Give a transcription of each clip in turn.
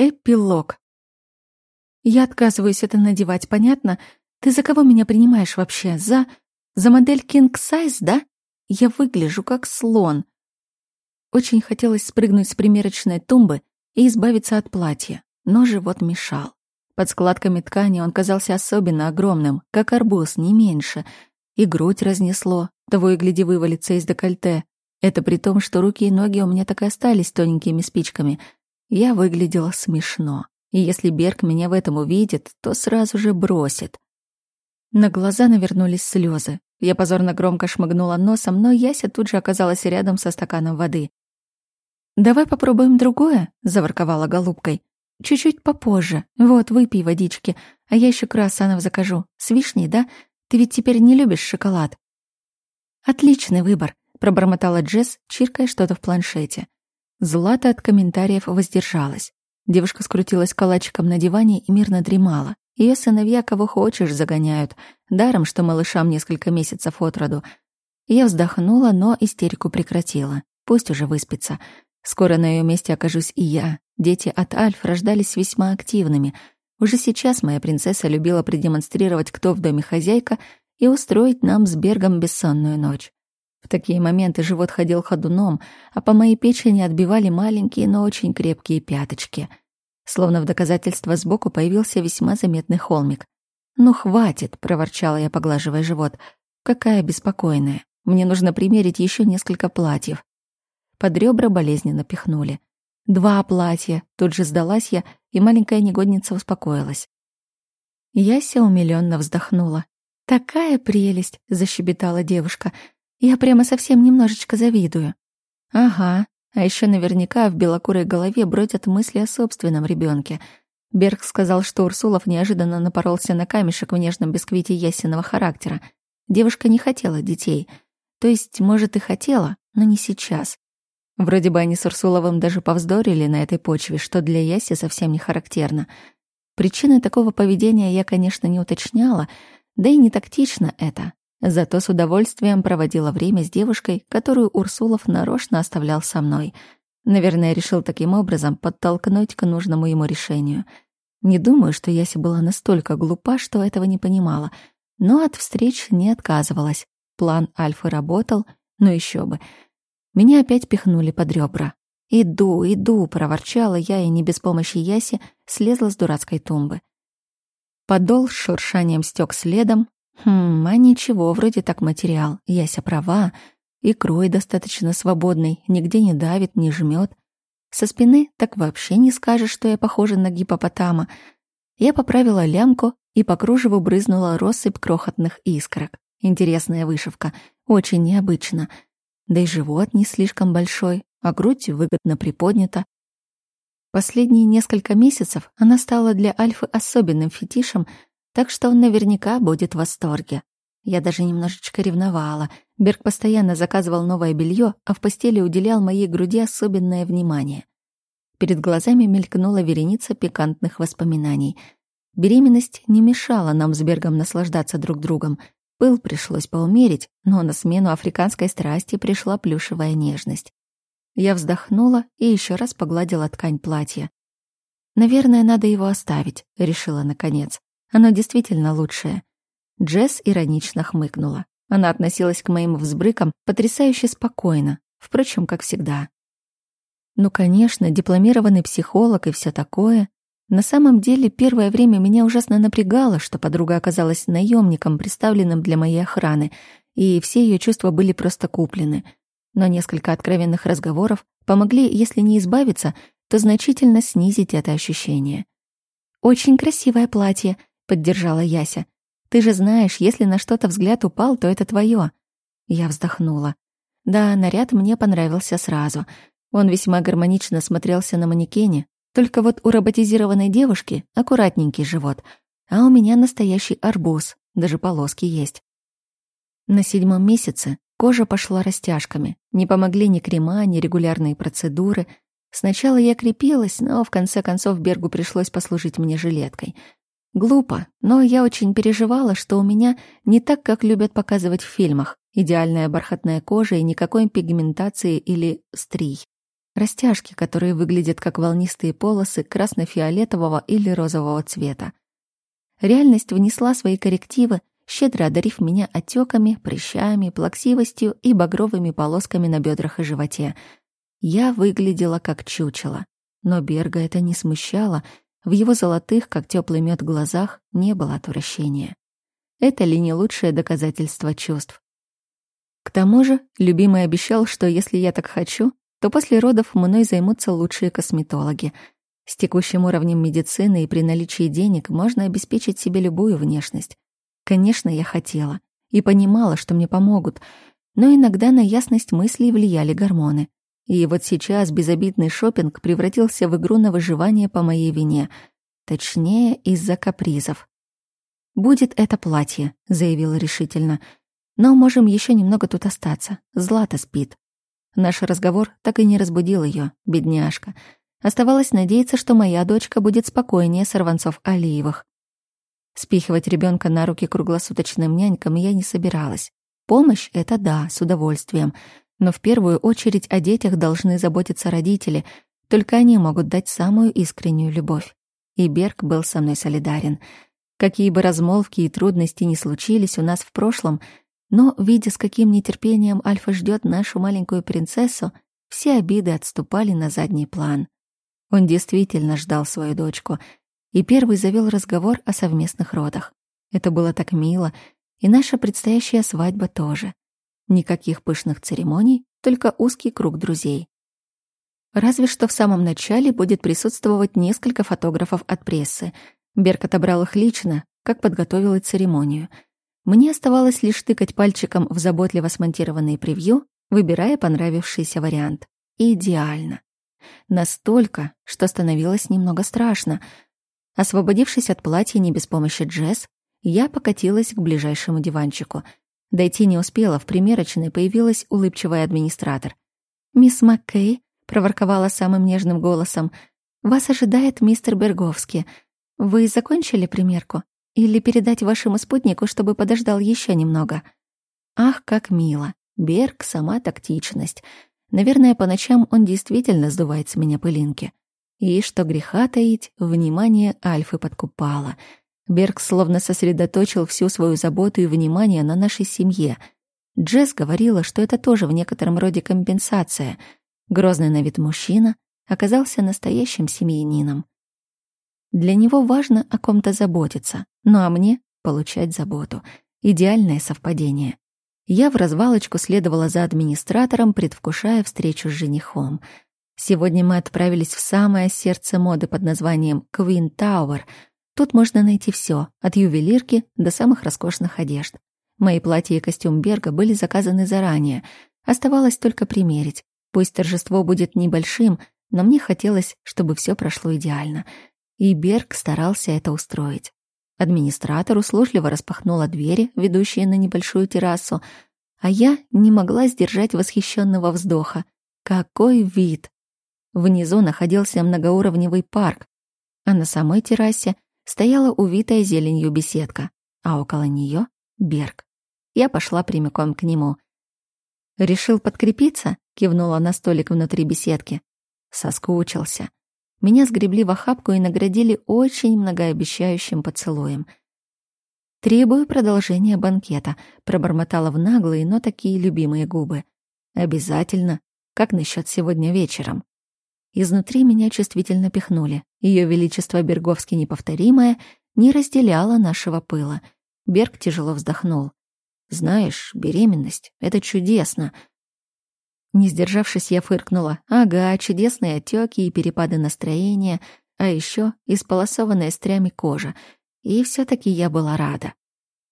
Эпилог. Я отказываюсь это надевать, понятно? Ты за кого меня принимаешь вообще? За... за модель King Size, да? Я выгляжу как слон. Очень хотелось спрыгнуть с примерочной тумбы и избавиться от платья, но живот мешал. Под складками ткани он казался особенно огромным, как арбуз, не меньше. И грудь разнесло, того и гляди вывалится из декольте. Это при том, что руки и ноги у меня так и остались тоненькими спичками — я выглядела смешно, и если Берг меня в этом увидит, то сразу же бросит. На глаза навернулись слезы. Я позорно громко шмыгнула носом, но Яся тут же оказалась рядом со стаканом воды. «Давай попробуем другое», — заворковала голубкой. «Чуть-чуть попозже. Вот, выпей водички, а я еще круассанов закажу. С вишней, да? Ты ведь теперь не любишь шоколад». «Отличный выбор», — пробормотала Джесс, чиркая что-то в планшете. Злата от комментариев воздержалась. Девушка скрутилась калачиком на диване и мирно дремала. Ее сыновья кого хочешь загоняют, даром, что малышам несколько месяцев от роду. Я вздохнула, но истерику прекратила. Пусть уже выспится. Скоро на ее месте окажусь и я. Дети от Альф рождались весьма активными. Уже сейчас моя принцесса любила продемонстрировать, кто в доме хозяйка, и устроить нам с Бергом бессонную ночь. Такие моменты живот ходил ходуном, а по моей печени отбивали маленькие, но очень крепкие пяточки. Словно в доказательство сбоку появился весьма заметный холмик. «Ну, хватит!» — проворчала я, поглаживая живот. «Какая беспокойная! Мне нужно примерить еще несколько платьев». Под ребра болезненно пихнули. «Два платья!» — тут же сдалась я, и маленькая негодница успокоилась. Яся умилённо вздохнула. «Такая прелесть!» — защебетала девушка — я прямо совсем немножечко завидую. Ага, а еще наверняка в белокурой голове бродят мысли о собственном ребенке. Берг сказал, что Урсулов неожиданно напоролся на камешек в нежном бисквите ясенного характера. Девушка не хотела детей. То есть, может, и хотела, но не сейчас. Вроде бы они с Урсуловым даже повздорили на этой почве, что для Яси совсем не характерно. Причины такого поведения я, конечно, не уточняла, да и не тактично это. Зато с удовольствием проводила время с девушкой, которую Урсулов нарочно оставлял со мной. Наверное, решил таким образом подтолкнуть к нужному ему решению. Не думаю, что Яся была настолько глупа, что этого не понимала, но от встреч не отказывалась. План Альфы работал, но еще бы. Меня опять пихнули под ребра. «Иду, иду», — проворчала я и не без помощи Яси слезла с дурацкой тумбы. Подол с шуршанием стек следом, Хм, а ничего, вроде так материал. Яся права. И крой достаточно свободный, нигде не давит, не жмет. Со спины так вообще не скажешь, что я похожа на гипопотама. Я поправила лямку и по кружеву брызнула россыпь крохотных искорок. Интересная вышивка, очень необычно. Да и живот не слишком большой, а грудь выгодно приподнята. Последние несколько месяцев она стала для Альфы особенным фетишем — так что он наверняка будет в восторге. Я даже немножечко ревновала. Берг постоянно заказывал новое белье, а в постели уделял моей груди особенное внимание. Перед глазами мелькнула вереница пикантных воспоминаний. Беременность не мешала нам с Бергом наслаждаться друг другом. Пыл пришлось поумерить, но на смену африканской страсти пришла плюшевая нежность. Я вздохнула и еще раз погладила ткань платья. «Наверное, надо его оставить», — решила наконец. Оно действительно лучшее. Джесс иронично хмыкнула. Она относилась к моим взбрыкам потрясающе спокойно, впрочем, как всегда. Ну, конечно, дипломированный психолог и все такое. На самом деле, первое время меня ужасно напрягало, что подруга оказалась наемником, представленным для моей охраны, и все ее чувства были просто куплены. Но несколько откровенных разговоров помогли, если не избавиться, то значительно снизить это ощущение. «Очень красивое платье», поддержала Яся. Ты же знаешь, если на что-то взгляд упал, то это твое. Я вздохнула. Да, наряд мне понравился сразу. Он весьма гармонично смотрелся на манекене, только вот у роботизированной девушки аккуратненький живот, а у меня настоящий арбуз, даже полоски есть. На седьмом месяце кожа пошла растяжками. Не помогли ни крема, ни регулярные процедуры. Сначала я крепилась, но в конце концов Бергу пришлось послужить мне жилеткой — Глупо, но я очень переживала, что у меня не так, как любят показывать в фильмах. Идеальная бархатная кожа и никакой пигментации или стрий. растяжки, которые выглядят как волнистые полосы красно-фиолетового или розового цвета. Реальность внесла свои коррективы, щедро одарив меня отеками, прыщами, плаксивостью и багровыми полосками на бедрах и животе. Я выглядела как чучело. Но Берга это не смущало, в его золотых, как теплый мед глазах, не было отвращения. Это ли не лучшее доказательство чувств? К тому же, любимый обещал, что если я так хочу, то после родов мной займутся лучшие косметологи. С текущим уровнем медицины и при наличии денег можно обеспечить себе любую внешность. Конечно, я хотела и понимала, что мне помогут, но иногда на ясность мыслей влияли гормоны. И вот сейчас безобидный шопинг превратился в игру на выживание по моей вине, точнее, из-за капризов. «Будет это платье», — заявила решительно. «Но можем еще немного тут остаться. Злата спит». Наш разговор так и не разбудил ее, бедняжка. Оставалось надеяться, что моя дочка будет спокойнее сорванцов Алиевых. Спихивать ребенка на руки круглосуточным нянькам я не собиралась. Помощь — это да, с удовольствием. Но в первую очередь о детях должны заботиться родители, только они могут дать самую искреннюю любовь. И Берг был со мной солидарен — Какие бы размолвки и трудности ни случились у нас в прошлом, но, видя, с каким нетерпением Альфа ждет нашу маленькую принцессу, все обиды отступали на задний план. Он действительно ждал свою дочку и первый завел разговор о совместных родах. Это было так мило, и наша предстоящая свадьба тоже. Никаких пышных церемоний, только узкий круг друзей. Разве что в самом начале будет присутствовать несколько фотографов от прессы — Берг отобрал их лично, как подготовил и церемонию. Мне оставалось лишь тыкать пальчиком в заботливо смонтированные превью, выбирая понравившийся вариант. идеально. Настолько, что становилось немного страшно. Освободившись от платья не без помощи Джесс, я покатилась к ближайшему диванчику. Дойти не успела, в примерочной появилась улыбчивая администратор. «Мисс Маккей», — проворковала самым нежным голосом, — «вас ожидает мистер Берговский. Вы закончили примерку? Или передать вашему спутнику, чтобы подождал еще немного? Ах, как мило. Берг — сама тактичность. Наверное, по ночам он действительно сдувает с меня пылинки. И, что греха таить, внимание Альфы подкупало. Берг словно сосредоточил всю свою заботу и внимание на нашей семье. Джесс говорила, что это тоже в некотором роде компенсация. Грозный на вид мужчина оказался настоящим семьянином. Для него важно о ком-то заботиться, ну а мне — получать заботу. Идеальное совпадение. Я в развалочку следовала за администратором, предвкушая встречу с женихом. Сегодня мы отправились в самое сердце моды под названием Queen Tower. Тут можно найти все, от ювелирки до самых роскошных одежд. Мои платья и костюм Берга были заказаны заранее. Оставалось только примерить. Пусть торжество будет небольшим, но мне хотелось, чтобы все прошло идеально — и Берг старался это устроить. Администратор услужливо распахнула двери, ведущие на небольшую террасу, а я не могла сдержать восхищенного вздоха. Какой вид! Внизу находился многоуровневый парк, а на самой террасе стояла увитая зеленью беседка, а около нее — Берг. Я пошла прямиком к нему. «Решил подкрепиться?» — кивнула на столик внутри беседки. Соскучился. Меня сгребли в охапку и наградили очень многообещающим поцелуем. «Требую продолжения банкета», — пробормотала в наглые, но такие любимые губы. «Обязательно. Как насчет сегодня вечером?» Изнутри меня чувствительно пихнули. Ее величество Берговски неповторимое не разделяло нашего пыла. Берг тяжело вздохнул. «Знаешь, беременность — это чудесно. Не сдержавшись, я фыркнула. Ага, чудесные отеки и перепады настроения, а еще исполосованная стрями кожа. И все таки я была рада.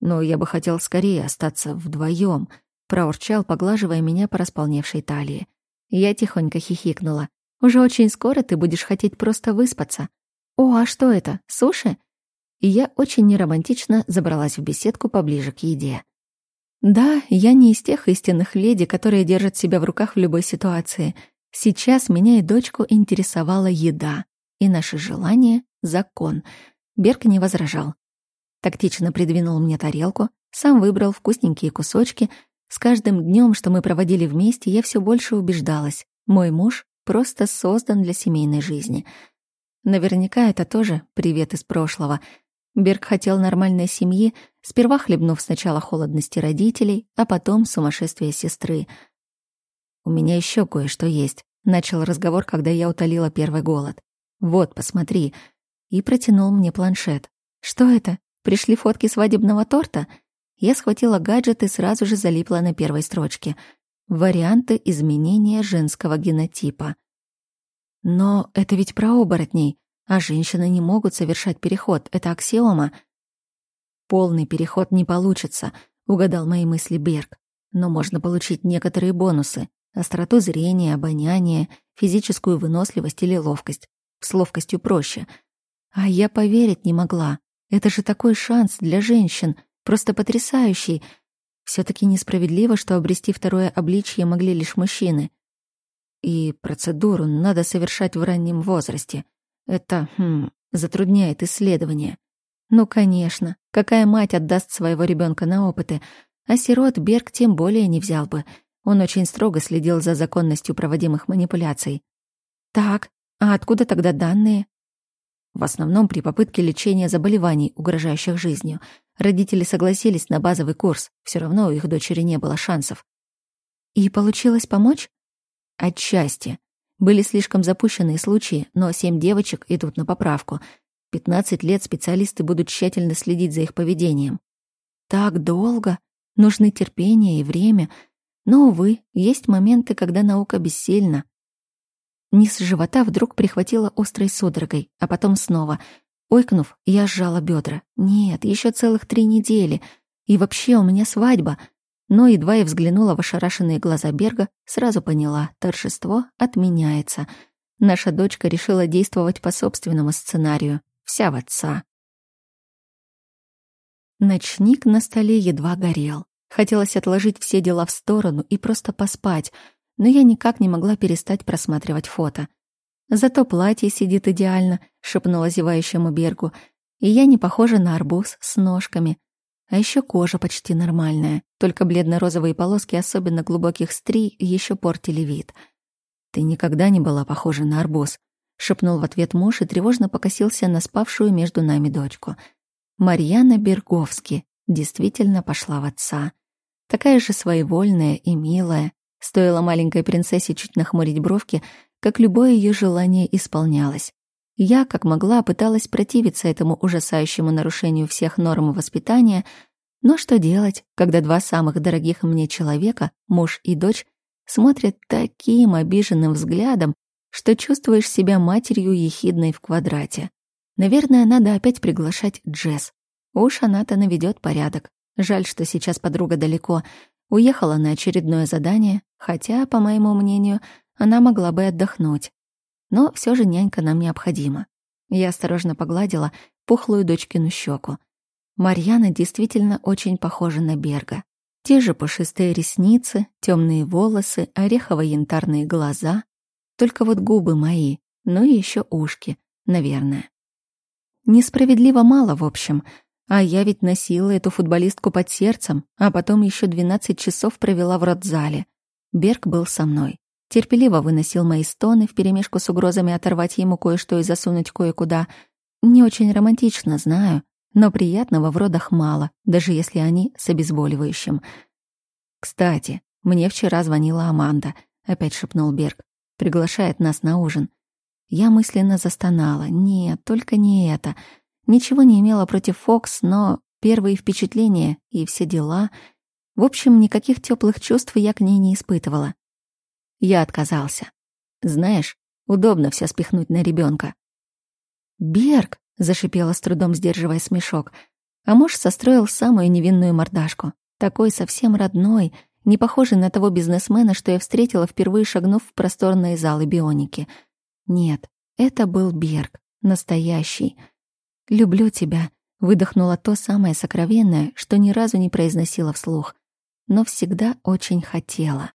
Но я бы хотел скорее остаться вдвоем, проурчал, поглаживая меня по располневшей талии. Я тихонько хихикнула. Уже очень скоро ты будешь хотеть просто выспаться. О, а что это? Суши? И я очень неромантично забралась в беседку поближе к еде. Да, я не из тех истинных леди, которые держат себя в руках в любой ситуации. Сейчас меня и дочку интересовала еда, и наше желание — закон. Берг не возражал. Тактично придвинул мне тарелку, сам выбрал вкусненькие кусочки. С каждым днем, что мы проводили вместе, я все больше убеждалась. Мой муж просто создан для семейной жизни. Наверняка это тоже привет из прошлого. Берг хотел нормальной семьи, сперва хлебнув сначала холодности родителей, а потом сумасшествия сестры. «У меня еще кое-что есть», — начал разговор, когда я утолила первый голод. «Вот, посмотри». И протянул мне планшет. «Что это? Пришли фотки свадебного торта?» Я схватила гаджет и сразу же залипла на первой строчке. Варианты изменения женского генотипа. Но это ведь про оборотней, а женщины не могут совершать переход, это аксиома. Полный переход не получится, угадал мои мысли Берг. Но можно получить некоторые бонусы. Остроту зрения, обоняние, физическую выносливость или ловкость. С ловкостью проще. А я поверить не могла. Это же такой шанс для женщин, просто потрясающий. Все таки несправедливо, что обрести второе обличье могли лишь мужчины. И процедуру надо совершать в раннем возрасте. Это, хм, затрудняет исследование. Ну, конечно, какая мать отдаст своего ребенка на опыты, а сирот Берг тем более не взял бы. Он очень строго следил за законностью проводимых манипуляций. Так, а откуда тогда данные? В основном при попытке лечения заболеваний, угрожающих жизнью. Родители согласились на базовый курс, все равно у их дочери не было шансов. И получилось помочь? Отчасти. Были слишком запущенные случаи, но семь девочек идут на поправку. 15 лет специалисты будут тщательно следить за их поведением. Так долго? Нужны терпение и время. Но, увы, есть моменты, когда наука бессильна. Низ живота вдруг прихватило острой судорогой, а потом снова. Ойкнув, я сжала бедра. Нет, еще целых три недели. И вообще у меня свадьба — но едва я взглянула в ошарашенные глаза Берга, сразу поняла, торжество отменяется. Наша дочка решила действовать по собственному сценарию. Вся в отца. Ночник на столе едва горел. Хотелось отложить все дела в сторону и просто поспать, но я никак не могла перестать просматривать фото. «Зато платье сидит идеально», — шепнула зевающему Бергу, «и я не похожа на арбуз с ножками. А еще кожа почти нормальная, только бледно-розовые полоски особенно глубоких стрий еще портили вид. «Ты никогда не была похожа на арбуз», — шепнул в ответ муж и тревожно покосился на спавшую между нами дочку. Марьяна Берговски действительно пошла в отца. Такая же своевольная и милая. Стоило маленькой принцессе чуть нахмурить бровки, как любое ее желание исполнялось. Я, как могла, пыталась противиться этому ужасающему нарушению всех норм воспитания, но что делать, когда два самых дорогих мне человека, муж и дочь, смотрят таким обиженным взглядом, что чувствуешь себя матерью ехидной в квадрате. Наверное, надо опять приглашать Джесс. Уж она-то наведет порядок. Жаль, что сейчас подруга далеко. Уехала на очередное задание, хотя, по моему мнению, она могла бы отдохнуть но все же нянька нам необходима. Я осторожно погладила пухлую дочкину щеку. Марьяна действительно очень похожа на Берга. Те же пушистые ресницы, темные волосы, орехово-янтарные глаза. Только вот губы мои, ну и еще ушки, наверное. Несправедливо мало, в общем. А я ведь носила эту футболистку под сердцем, а потом еще 12 часов провела в родзале. Берг был со мной терпеливо выносил мои стоны вперемешку с угрозами оторвать ему кое-что и засунуть кое-куда. Не очень романтично, знаю, но приятного в родах мало, даже если они с обезболивающим. «Кстати, мне вчера звонила Аманда», — опять шепнул Берг. «Приглашает нас на ужин». Я мысленно застонала. Нет, только не это. Ничего не имела против Фокс, но первые впечатления и все дела... В общем, никаких теплых чувств я к ней не испытывала. Я отказался. Знаешь, удобно все спихнуть на ребенка. «Берг!» — зашипела с трудом, сдерживая смешок. А муж состроил самую невинную мордашку. Такой совсем родной, не похожий на того бизнесмена, что я встретила, впервые шагнув в просторные залы бионики. Нет, это был Берг, настоящий. «Люблю тебя», — выдохнула то самое сокровенное, что ни разу не произносила вслух, но всегда очень хотела.